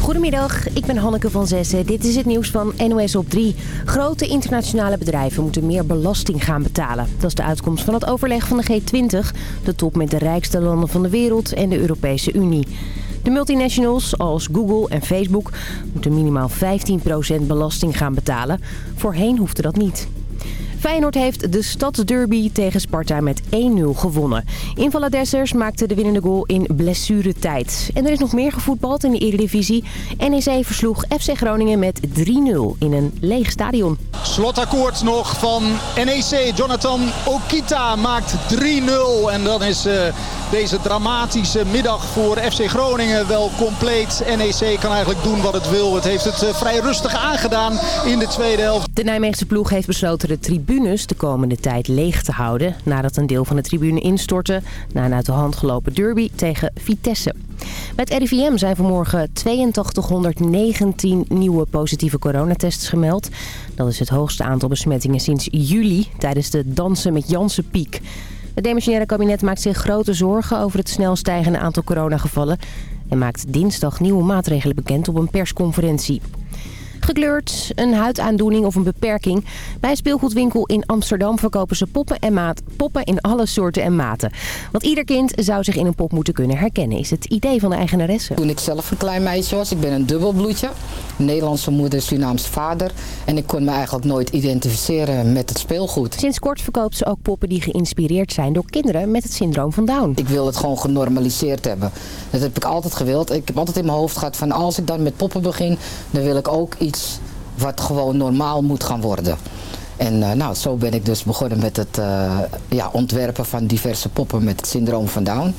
Goedemiddag, ik ben Hanneke van Zessen. Dit is het nieuws van NOS op 3. Grote internationale bedrijven moeten meer belasting gaan betalen. Dat is de uitkomst van het overleg van de G20, de top met de rijkste landen van de wereld en de Europese Unie. De multinationals als Google en Facebook moeten minimaal 15% belasting gaan betalen. Voorheen hoefde dat niet. Feyenoord heeft de stadsderby tegen Sparta met 1-0 gewonnen. Invaller Dessers maakte de winnende goal in blessuretijd. En er is nog meer gevoetbald in de Eredivisie. NEC versloeg FC Groningen met 3-0 in een leeg stadion. Slotakkoord nog van NEC. Jonathan Okita maakt 3-0. En dan is uh, deze dramatische middag voor FC Groningen wel compleet. NEC kan eigenlijk doen wat het wil. Het heeft het uh, vrij rustig aangedaan in de tweede helft. De Nijmeegse ploeg heeft besloten de tribunes de komende tijd leeg te houden... nadat een deel van de tribune instortte na een uit de hand gelopen derby tegen Vitesse. Het RIVM zijn vanmorgen 8219 nieuwe positieve coronatests gemeld. Dat is het hoogste aantal besmettingen sinds juli tijdens de Dansen met Jansen piek. Het demissionaire kabinet maakt zich grote zorgen over het snel stijgende aantal coronagevallen... en maakt dinsdag nieuwe maatregelen bekend op een persconferentie gekleurd, een huidaandoening of een beperking. Bij een speelgoedwinkel in Amsterdam verkopen ze poppen, en maat, poppen in alle soorten en maten. Want ieder kind zou zich in een pop moeten kunnen herkennen, is het idee van de eigenaresse. Toen ik zelf een klein meisje was, ik ben een dubbelbloedje. Nederlandse moeder, Surinaamse vader. En ik kon me eigenlijk nooit identificeren met het speelgoed. Sinds kort verkoopt ze ook poppen die geïnspireerd zijn door kinderen met het syndroom van Down. Ik wil het gewoon genormaliseerd hebben. Dat heb ik altijd gewild. Ik heb altijd in mijn hoofd gehad van als ik dan met poppen begin, dan wil ik ook iets wat gewoon normaal moet gaan worden. En uh, nou, zo ben ik dus begonnen met het uh, ja, ontwerpen van diverse poppen met het syndroom van Down.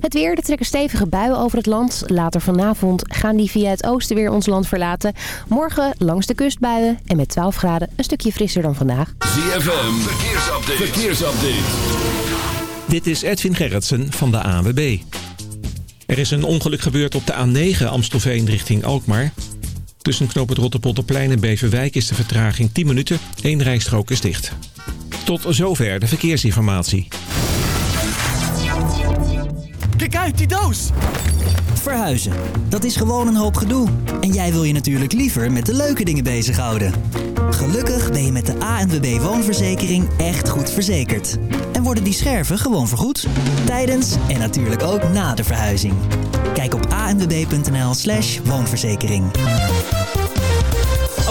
Het weer, er trekken stevige buien over het land. Later vanavond gaan die via het oosten weer ons land verlaten. Morgen langs de kust buien en met 12 graden een stukje frisser dan vandaag. ZFM, verkeersupdate. verkeersupdate. Dit is Edwin Gerritsen van de ANWB. Er is een ongeluk gebeurd op de A9 Amstelveen richting Alkmaar. Tussen knoop het en Beverwijk is de vertraging 10 minuten. Eén rijstrook is dicht. Tot zover de verkeersinformatie. Kijk uit, die doos! Verhuizen, dat is gewoon een hoop gedoe. En jij wil je natuurlijk liever met de leuke dingen bezighouden. Gelukkig ben je met de ANWB Woonverzekering echt goed verzekerd. En worden die scherven gewoon vergoed. Tijdens en natuurlijk ook na de verhuizing. Kijk op anwb.nl slash woonverzekering.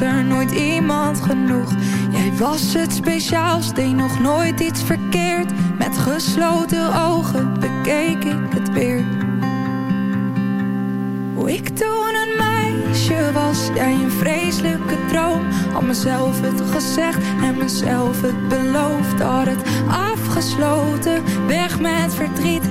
Er nooit iemand genoeg. Jij was het speciaals, deed nog nooit iets verkeerd. Met gesloten ogen bekeek ik het weer. Hoe ik toen een meisje was, jij een vreselijke droom. Had mezelf het gezegd en mezelf het beloofd. Had het afgesloten, weg met verdriet.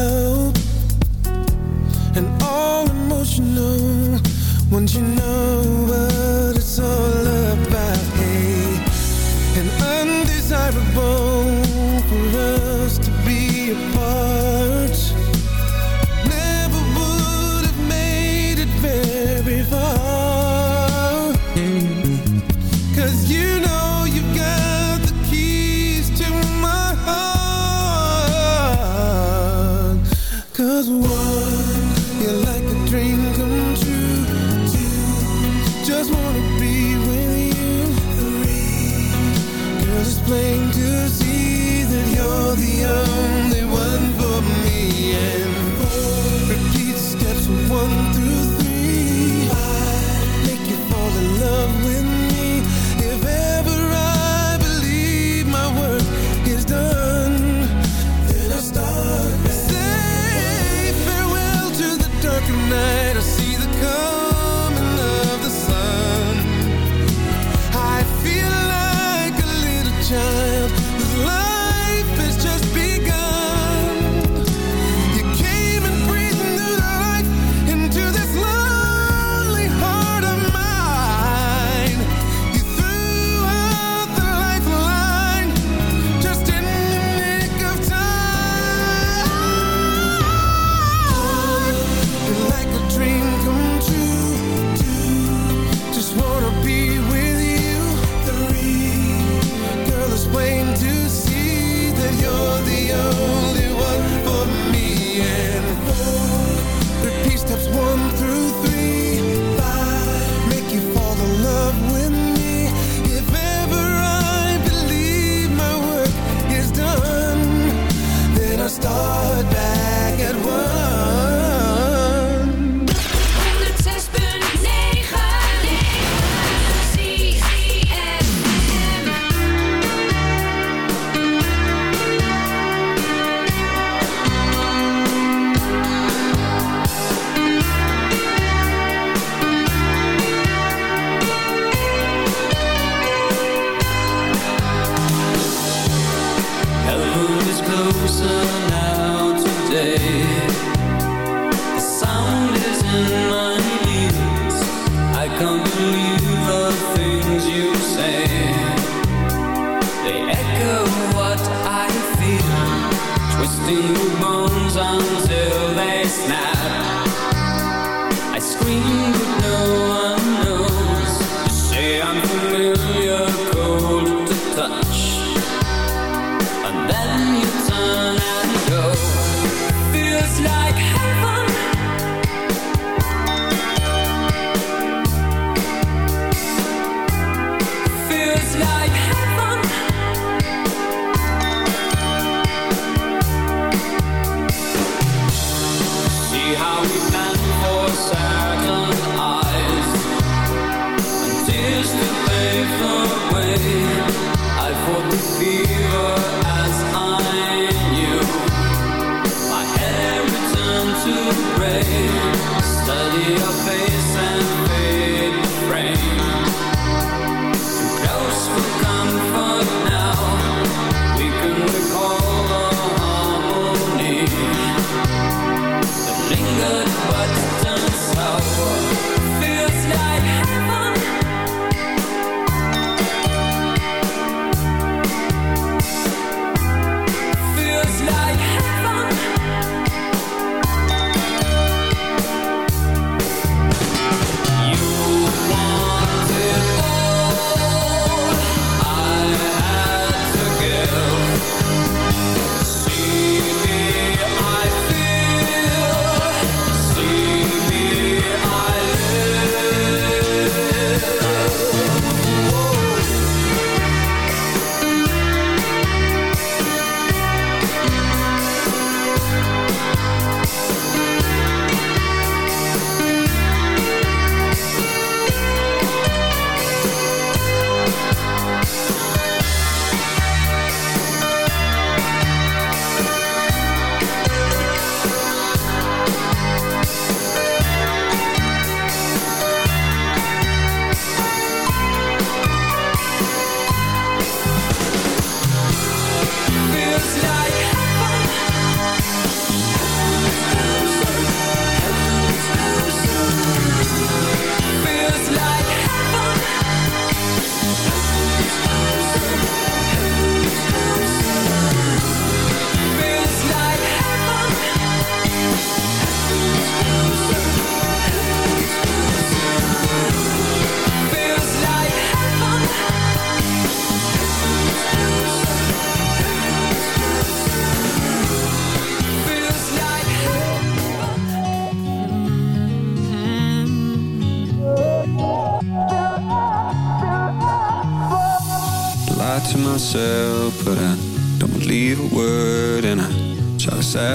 Won't you know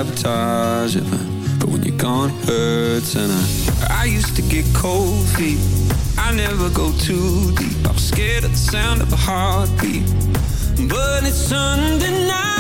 sabotage. But when you're gone, it hurts. And I, I used to get cold feet. I never go too deep. I'm scared of the sound of a heartbeat. But it's Sunday night.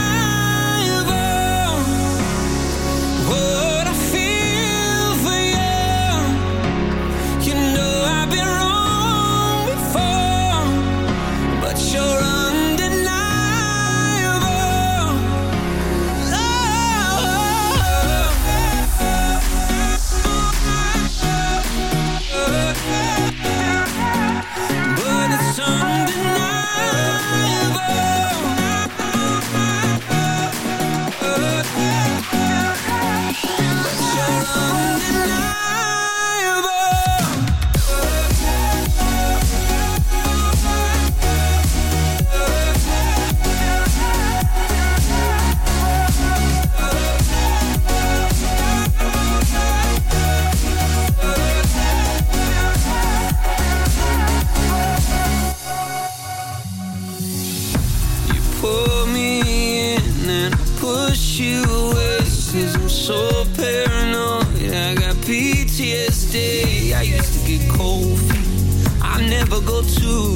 never go to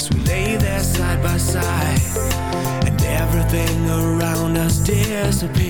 Yes, we lay there side by side And everything around us disappears.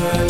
never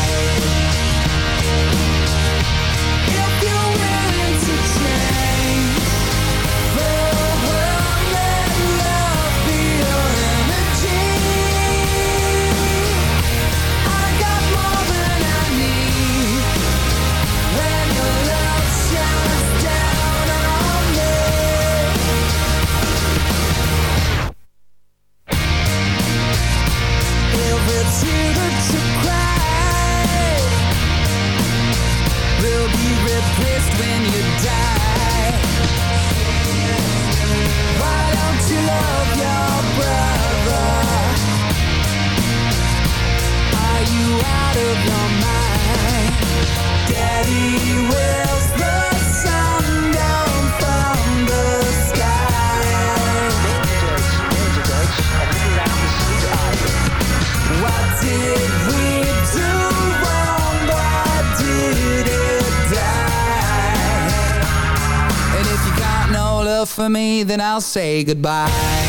I'll say goodbye.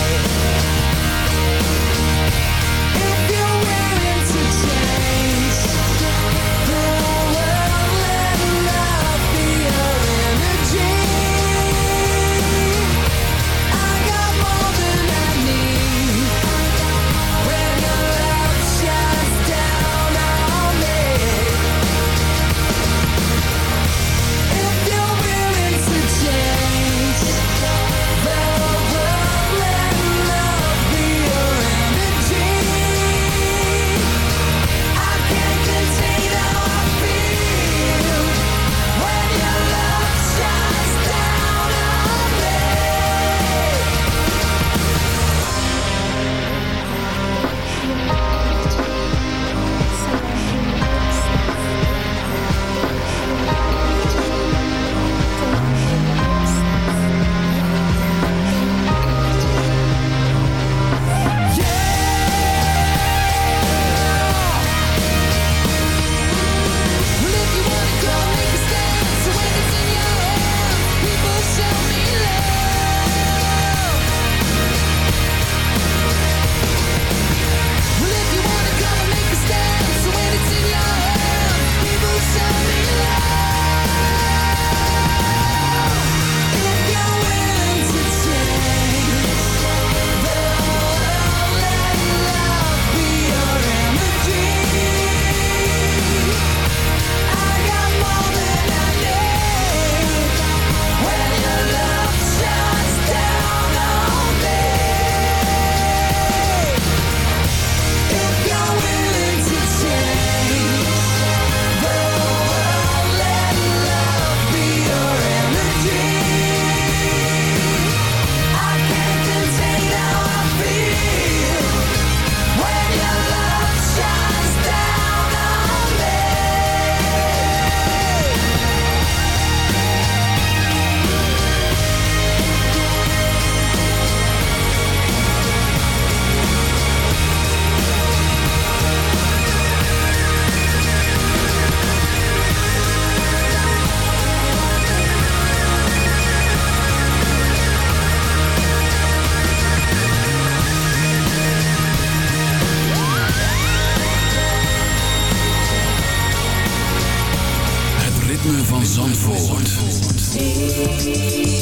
Zandvoort.